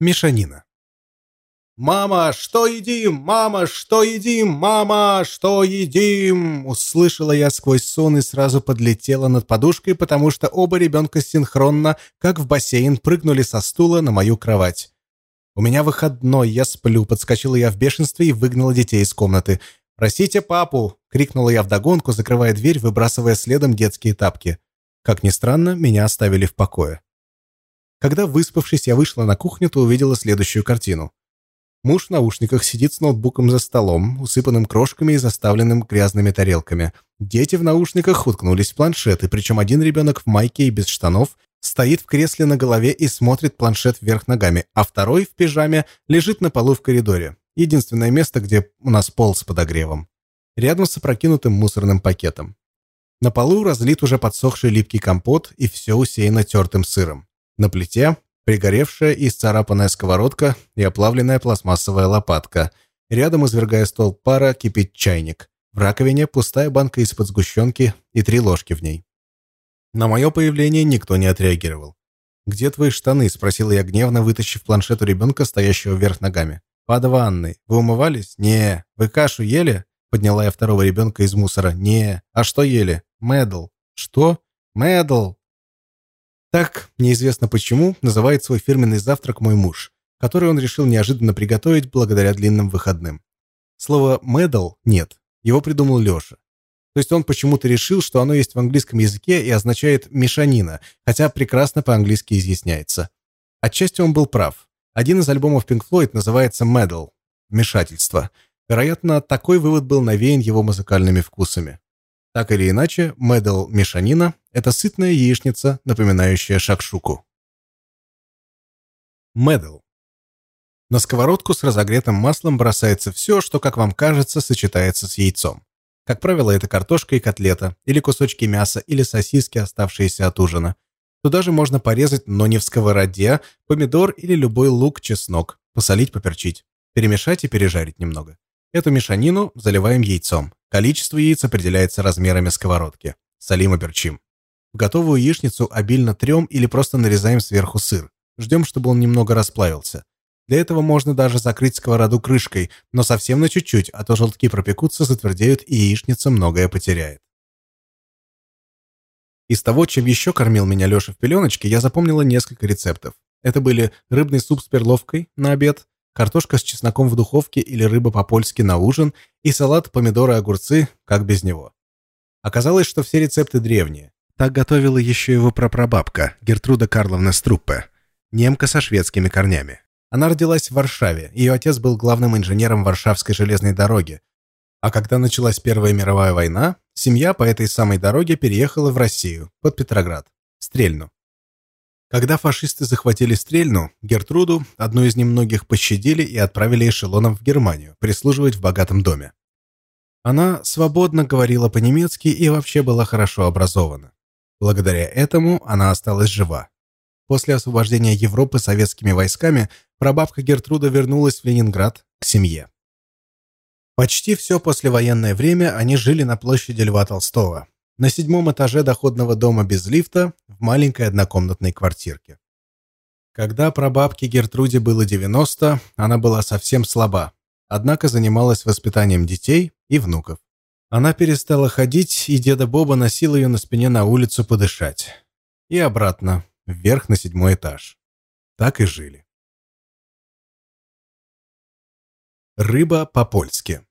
Мешанина. «Мама, что едим? Мама, что едим? Мама, что едим?» Услышала я сквозь сон и сразу подлетела над подушкой, потому что оба ребенка синхронно, как в бассейн, прыгнули со стула на мою кровать. «У меня выходной, я сплю», — подскочила я в бешенстве и выгнала детей из комнаты. «Просите папу!» — крикнула я вдогонку, закрывая дверь, выбрасывая следом детские тапки. Как ни странно, меня оставили в покое. Когда, выспавшись, я вышла на кухню, то увидела следующую картину. Муж в наушниках сидит с ноутбуком за столом, усыпанным крошками и заставленным грязными тарелками. Дети в наушниках уткнулись в планшеты, причем один ребенок в майке и без штанов стоит в кресле на голове и смотрит планшет вверх ногами, а второй в пижаме лежит на полу в коридоре. Единственное место, где у нас пол с подогревом. Рядом с опрокинутым мусорным пакетом. На полу разлит уже подсохший липкий компот и все усеяно тертым сыром. На плите пригоревшая и исцарапанная сковородка и оплавленная пластмассовая лопатка. Рядом, извергая стол пара, кипит чайник. В раковине пустая банка из-под сгущенки и три ложки в ней. На мое появление никто не отреагировал. «Где твои штаны?» – спросила я гневно, вытащив планшет у ребенка, стоящего вверх ногами. «Под ванной. Вы умывались?» «Не. Вы кашу ели?» Подняла я второго ребенка из мусора. «Не. А что ели?» «Мэдл». «Что?» «Мэдл». Так, неизвестно почему, называет свой фирменный завтрак мой муж, который он решил неожиданно приготовить благодаря длинным выходным. Слово «медал» нет, его придумал Леша. То есть он почему-то решил, что оно есть в английском языке и означает «мешанина», хотя прекрасно по-английски изъясняется. Отчасти он был прав. Один из альбомов Pink Floyd называется «Medal» – «Вмешательство». Вероятно, такой вывод был навеян его музыкальными вкусами. Так или иначе, медал мешанина – это сытная яичница, напоминающая шакшуку. Медал. На сковородку с разогретым маслом бросается все, что, как вам кажется, сочетается с яйцом. Как правило, это картошка и котлета, или кусочки мяса, или сосиски, оставшиеся от ужина. Туда же можно порезать, но не в сковороде, помидор или любой лук, чеснок, посолить, поперчить, перемешать и пережарить немного. Эту мешанину заливаем яйцом. Количество яиц определяется размерами сковородки. Солим и перчим. В готовую яичницу обильно трем или просто нарезаем сверху сыр. Ждем, чтобы он немного расплавился. Для этого можно даже закрыть сковороду крышкой, но совсем на чуть-чуть, а то желтки пропекутся, затвердеют и яичница многое потеряет. Из того, чем еще кормил меня Леша в пеленочке, я запомнила несколько рецептов. Это были рыбный суп с перловкой на обед, картошка с чесноком в духовке или рыба по-польски на ужин и салат, помидоры огурцы, как без него. Оказалось, что все рецепты древние. Так готовила еще его прапрабабка, Гертруда Карловна Струппе, немка со шведскими корнями. Она родилась в Варшаве, ее отец был главным инженером Варшавской железной дороги. А когда началась Первая мировая война, семья по этой самой дороге переехала в Россию, под Петроград, Стрельну. Когда фашисты захватили Стрельну, Гертруду, одну из немногих, пощадили и отправили эшелоном в Германию, прислуживать в богатом доме. Она свободно говорила по-немецки и вообще была хорошо образована. Благодаря этому она осталась жива. После освобождения Европы советскими войсками прабабка Гертруда вернулась в Ленинград к семье. Почти все послевоенное время они жили на площади Льва Толстого, на седьмом этаже доходного дома без лифта в маленькой однокомнатной квартирке. Когда прабабке Гертруде было 90, она была совсем слаба, однако занималась воспитанием детей и внуков. Она перестала ходить, и деда Боба носил ее на спине на улицу подышать. И обратно, вверх на седьмой этаж. Так и жили. Рыба по-польски.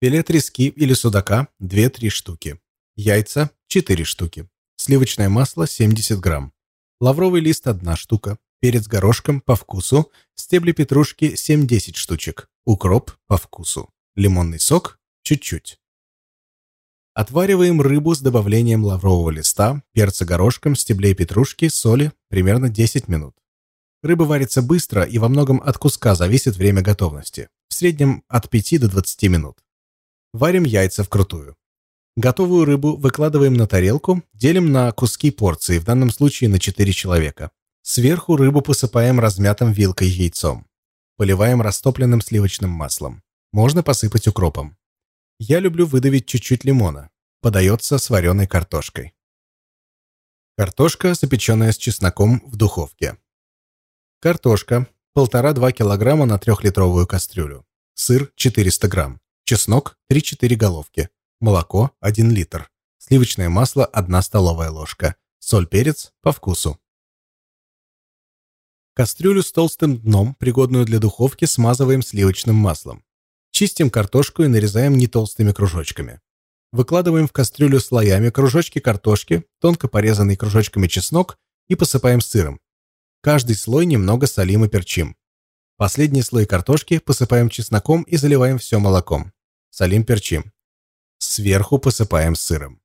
Филе трески или судака – 2-3 штуки. Яйца – 4 штуки. Сливочное масло – 70 грамм. Лавровый лист – 1 штука. Перец горошком по вкусу. Стебли петрушки – 7-10 штучек. Укроп по вкусу. Лимонный сок – чуть-чуть. Отвариваем рыбу с добавлением лаврового листа, перца горошком, стеблей петрушки, соли примерно 10 минут. Рыба варится быстро и во многом от куска зависит время готовности. В среднем от 5 до 20 минут. Варим яйца вкрутую. Готовую рыбу выкладываем на тарелку, делим на куски порции, в данном случае на 4 человека. Сверху рыбу посыпаем размятым вилкой яйцом. Поливаем растопленным сливочным маслом. Можно посыпать укропом. Я люблю выдавить чуть-чуть лимона. Подается с вареной картошкой. Картошка, запеченная с чесноком в духовке. Картошка, 1,5-2 кг на 3-литровую кастрюлю. Сыр 400 грамм. Чеснок 3-4 головки. Молоко 1 литр. Сливочное масло 1 столовая ложка. Соль, перец по вкусу. Кастрюлю с толстым дном, пригодную для духовки, смазываем сливочным маслом. Чистим картошку и нарезаем нетолстыми кружочками. Выкладываем в кастрюлю слоями кружочки картошки, тонко порезанный кружочками чеснок и посыпаем сыром. Каждый слой немного солим и перчим. Последний слой картошки посыпаем чесноком и заливаем все молоком. Солим перчим. Сверху посыпаем сыром.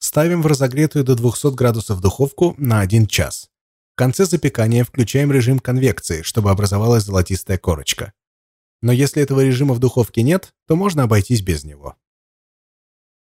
Ставим в разогретую до 200 градусов духовку на 1 час. В конце запекания включаем режим конвекции, чтобы образовалась золотистая корочка. Но если этого режима в духовке нет, то можно обойтись без него.